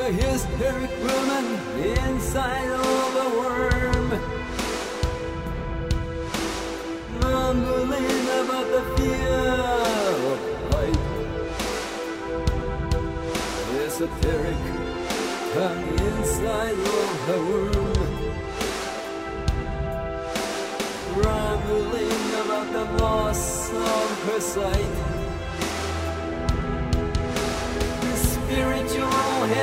a hysteric woman inside of a worm. Mumbling about the fear of height. Esoteric tongue inside of a worm. Rumbling about the loss of her sight.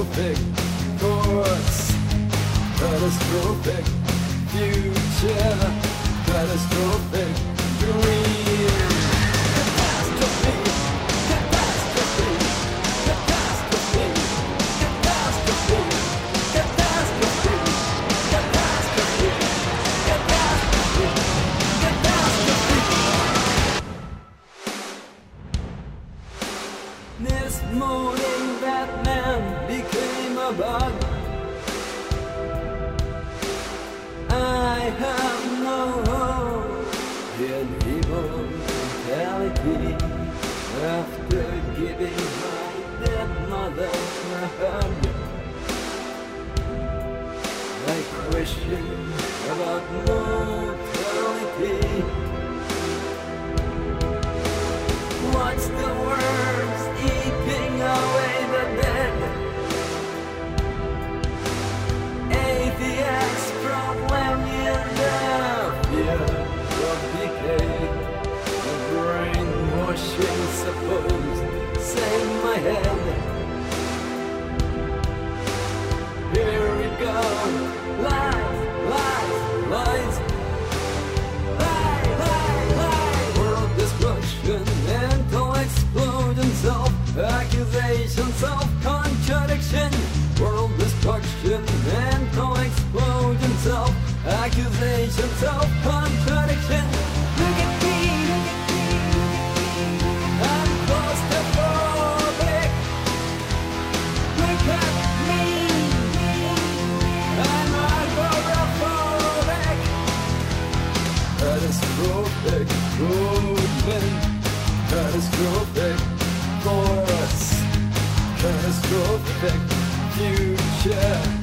catastrophic force, catastrophic future, catastrophic dream. Bug. I have no hope in immortality after giving my dead mother a hug. I question about mortality. What's the words Catastrophic catastrophic force, catastrophic future.